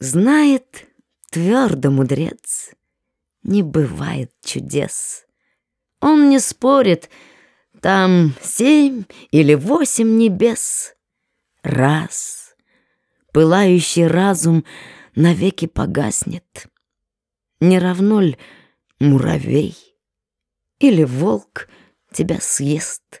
Знает твердо мудрец, не бывает чудес. Он не спорит, там семь или восемь небес. Раз, пылающий разум навеки погаснет. Не равно ль муравей или волк тебя съест?